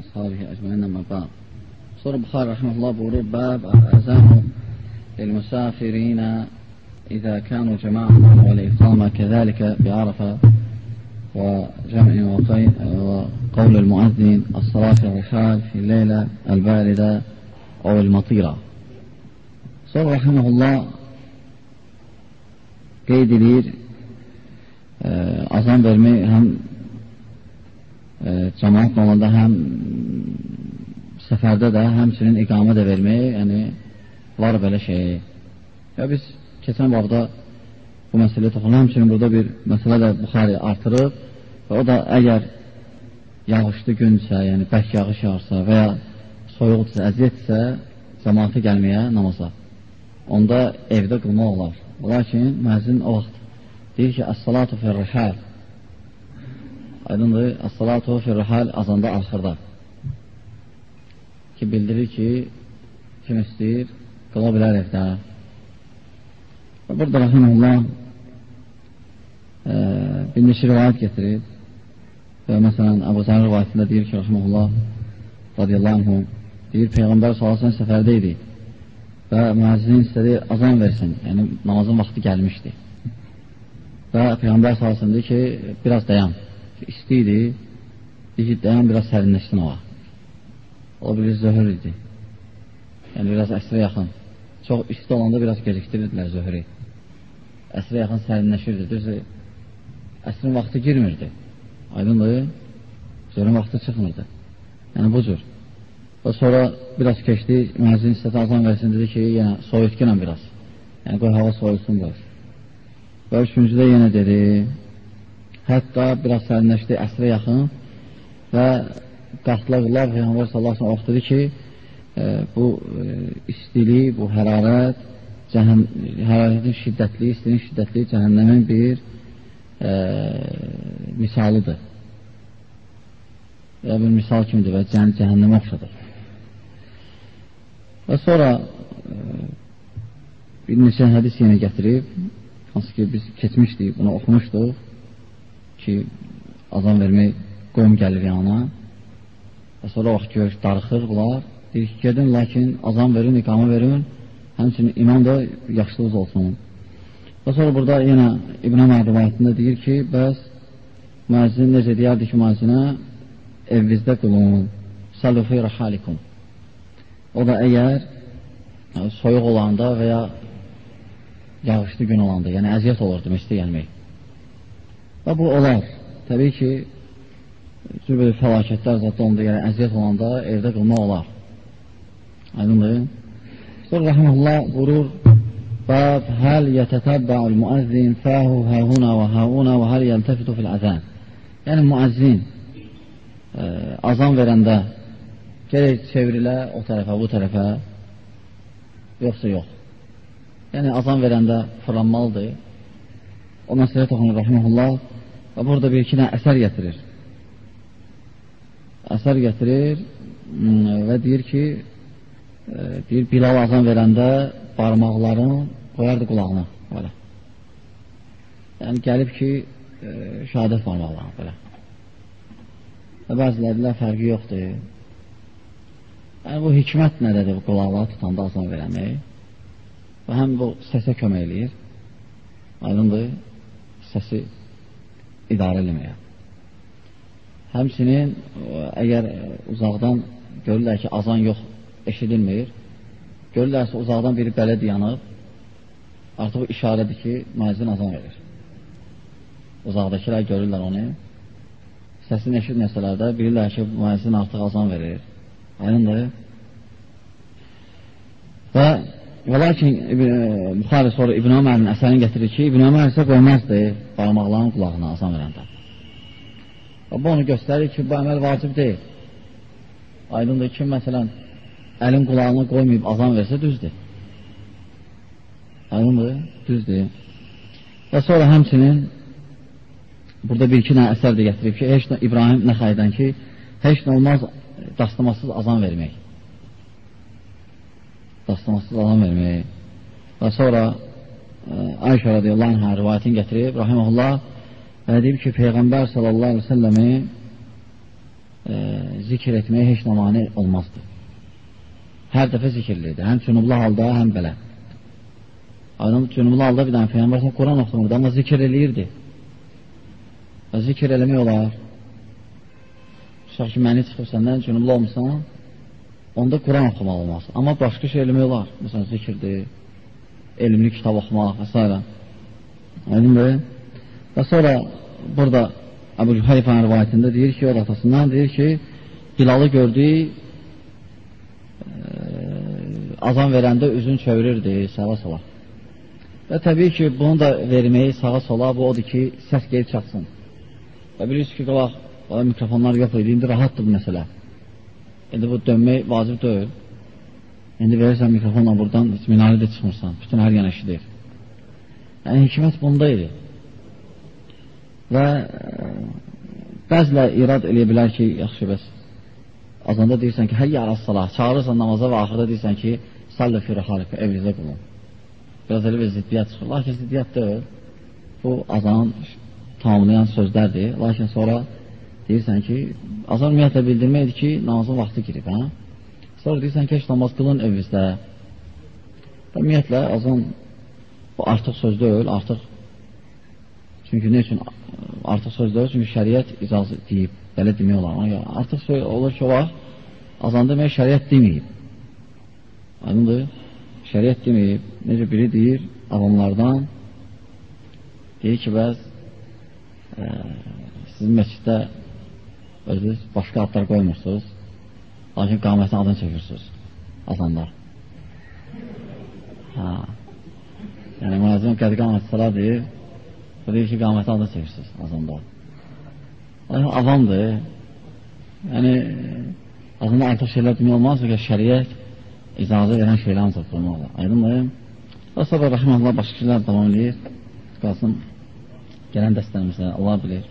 وأصحابه أجمعين أما بعد. Sonra Buxar rəhməhullah buyurur, bəb əzənu lilmusafirina إذا كانوا جماعة والإقامة كذلك بعرفة وجمع وقول المؤذن الصلاة في الرحال في الليلة الباردة أو المطيرة. Sonra rahiməhullah qeyd edir e, azan vermək həm cəmaatla olanda həm səfərdə də həmçinin iqamə də vermək, yəni var belə şey. Ya biz keçən vaxtda bu məsələyə toxunur, həmçinin burada bir məsələ də Buxari artırıb və o da əgər yağışlı günsə, yəni bərk yağış yağırsa və ya soyuqdursa, əziyyətsə, cəmaatı gəlməyə namaza onda evdə qılmaq olar. Lakin müəzzin o vaxt deyir ki, Əs-salatu fir-rihal. Aydındır, Əs-salatu fir-rihal azanda axırda. Ki, bildirir ki, kim istəyir, qıla bilər evdə. Və burada Rahimullah e, bir neçə rivayət getirir. Və məsələn, Əbu Zəhər rivayətində deyir ki, Rahimullah radiyallahu anhu, deyir, Peyğəmbər salasın səfərdə idi və müəzzinin istədi azan versin, yəni namazın vaxtı gəlmişdi. Və Peyğəmbər salsın deyir ki, biraz dayan, isti idi, ki, dayan, biraz sərinləşsin oğa. O bilir zöhür idi. Yəni, biraz əsrə yaxın. Çox isti olanda biraz gecikdirirdilər zöhürü. Əsrə yaxın sərinləşirdi. Düzdür, əsrin vaxtı girmirdi. Aydındır, zöhrün vaxtı çıxmırdı. Yəni, bu cür. Və sonra biraz keçdi, müəzzin istədi azan versin, dedi ki, yenə soyutqinə biraz. Yəni, qoy hava soyulsun biraz. Və üçüncüdə yenə dedi, hətta biraz sərinləşdi əsrə yaxın və qaxtlarlar Peyğəmbər sallallahu aleyhi dedi ki, e, bu e, istilik, bu hərarət, cəhən, hərarətin şiddətli, istinin şiddətli cəhənnəmin bir e, misalıdır. Ya bir misal kimidir və cəhən, cəhənnəmə oxşadır. Və sonra e, bir neçə hədis yenə gətirib, hansı ki biz keçmişdik, bunu oxumuşduq ki, azan vermək qoyum gəlir yanına və sonra vaxt görür, darıxır bunlar, deyir ki, gedin, lakin azan verin, iqamə verin, həmçinin imam da yaşlılıq olsun. Və sonra burada yenə İbn Əmər rivayətində deyir ki, bəs müəzzin necə deyərdi ki, müəzzinə evinizdə qılın, sallu fi rahalikum. O da əgər soyuq olanda və ya yağışlı gün olanda, yəni əziyyət olur demək istəyənmək. Və bu olar. Təbii ki, cür belə fəlakətlər zətdə onda, yəni əziyyət olanda evdə qılmaq olar. Aydındır. Sonra rəhməllah vurur, Bab həl yətətəbba'ul müəzzin fəhu həhuna və həhuna və həl yəltəfitu fil əzən. Yəni müəzzin e, azan verəndə Gerək çevrilə o tərəfə, bu tərəfə, yoxsa yox. Yəni, azan verəndə fırlanmalıdır. O məsələ toxunur, rəhməhullah, və burada bir iki nə əsər gətirir. Əsər gətirir mm, və deyir ki, e, deyir, Bilal azan verəndə barmaqlarını qoyardı qulağına, belə. Yəni, gəlib ki, e, şəhadət barmaqlarını, belə. Və bəzilərlə fərqi yoxdur. Yəni, bu hikmət nədədir bu qulaqları tutanda azan verəmək? Və həm bu səsə kömək eləyir. Aydındır, səsi idarə eləməyə. Həmçinin, əgər uzaqdan görürlər ki, azan yox, eşidilmir, görürlərsə uzaqdan biri bələd yanıb, artıq işarədir ki, müəzzin azan verir. Uzaqdakilər görürlər onu, səsini eşitməsələr də bilirlər ki, müəzzin artıq azan verir. Aydındır. Və və lakin Buxarə sonra İbn Ömərin əsərini gətirir ki, İbn Ömər isə qoymazdı barmaqlarının qulağına azan verəndə. Və bu onu göstərir ki, bu əməl vacib deyil. Aydındır ki, məsələn, əlin qulağına qoymayıb azan versə düzdür. Aydındır, düzdür. Və sonra həmçinin burada bir iki dənə əsər də gətirib ki, heç nə İbrahim Nəxaydan ki, heç nə olmaz dastamasız azan vermək. Dastamasız azan vermək. Və sonra e, Ayşə radiyallahu anhə rivayətini gətirib, rahiməhullah, və deyib ki, Peyğəmbər sallallahu aleyhi ve səlləmi e, zikr etməyə heç namani olmazdı. Hər dəfə zikirliydi. Həm cünublu halda, həm belə. Adam cünublu halda bir dənə Peyyambər Quran oxumurdu, amma zikr eləyirdi. Və zikr eləmək olar. Tutaq ki, məni çıxıb səndən cünublu olmuşsan, onda Quran oxumaq olmaz. Amma başqa şey eləmək olar. Məsələn, zikirdir, elmli kitab oxumaq və s. Aydındır. Və sonra burada Əbu Cühayfənin rivayətində deyir ki, o da atasından deyir ki, Bilalı gördü, e, azan verəndə üzün çevirirdi sağa sola. Və təbii ki, bunu da verməyi sağa sola bu odur ki, səs gelib çatsın. Və bilirsiniz ki, qalaq, mikrofonlar yox idi, indi rahatdır bu məsələ. İndi bu dönmək vacib deyil. İndi verirsən mikrofonla buradan minarə də çıxmırsan, bütün hər yana eşidir. Yəni, hikmət bunda idi. Və e, bəzilə irad eləyə bilər ki, yaxşı bəs azanda deyirsən ki, həyyə alas salah, çağırırsan namaza və axırda deyirsən ki, sallə fi rəxalikə, evinizə qulun. Biraz elə bir ziddiyyət çıxır. Lakin ziddiyyət deyil. Bu azanın tamamlayan sözlərdir. Lakin sonra deyirsən ki, azan ümumiyyətlə bildirməkdir ki, namazın vaxtı girib. Hə? Sonra deyirsən ki, heç namaz qılın evinizdə. Ümumiyyətlə azan bu artıq söz deyil, artıq çünki nə üçün artıq söz deyil, çünki şəriət icazə deyib, belə demək olar. Artıq söz olur ki, o vaxt azan demək şəriət deməyib. Aydındır? Şəriət deməyib. Necə biri deyir, avamlardan deyir ki, bəz e, sizin məsciddə özünüz başqa adlar qoymursunuz, lakin qamətin adını çəkirsiniz, azanlar. Ha. Yəni, müəzzin qədi qamət sıra deyir, bu deyir ki, qamətin adını çəkirsiniz, azanda. Avamdır. Yəni, azanda artıq şeylər demək olmaz ki, şəriət icazə verən şeylər ancaq durmalı. Aydınlayım. Və sonra rəhməllah başqa şeylər davam edir. Qalsın gələn dəstərimizə, Allah bilir.